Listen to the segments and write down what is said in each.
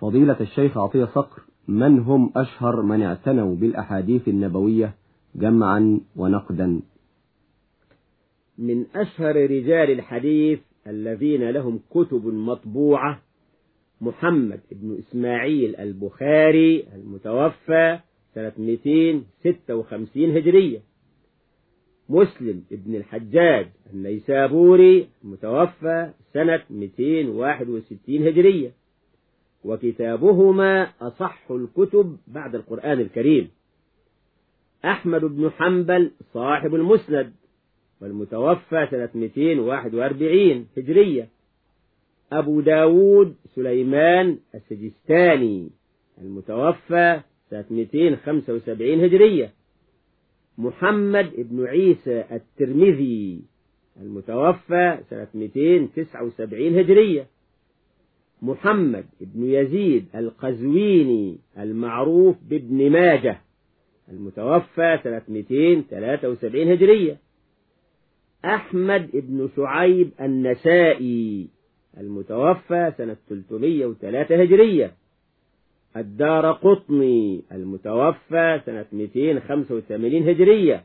فضيلة الشيخ عطية صقر من هم أشهر من اعتنوا بالأحاديث النبوية جمعا ونقدا؟ من أشهر رجال الحديث الذين لهم كتب مطبوعة محمد بن إسماعيل البخاري المتوفى سنة 256 هجرية مسلم بن الحجاج النيسابوري المتوفى سنة 261 هجرية. وكتابهما أصح الكتب بعد القرآن الكريم. أحمد بن حنبل صاحب المسند والمتوفى سنة 241 هجرية. أبو داود سليمان السجستاني المتوفى سنة 275 هجرية. محمد بن عيسى الترمذي المتوفى سنة 279 هجرية. محمد بن يزيد القزويني المعروف بابن ماجه المتوفى سنة 273 هجرية. أحمد بن شعيب النسائي المتوفى سنة 303 هجرية. الدار قطني المتوفى سنة 285 هجرية.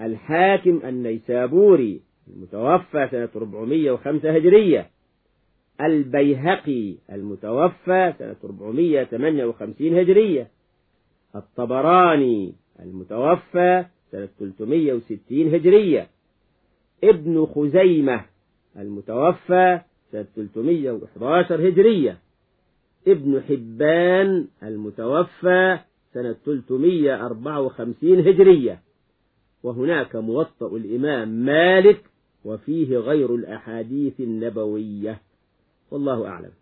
الحاكم النيسابوري المتوفى سنة 405 هجرية. البيهقي المتوفى سنة 458 هجرية. الطبراني المتوفى سنة 360 هجرية. ابن خزيمة المتوفى سنة 311 هجرية. ابن حبان المتوفى سنة 354 هجرية. وهناك موطأ الإمام مالك وفيه غير الأحاديث النبوية. والله أعلم.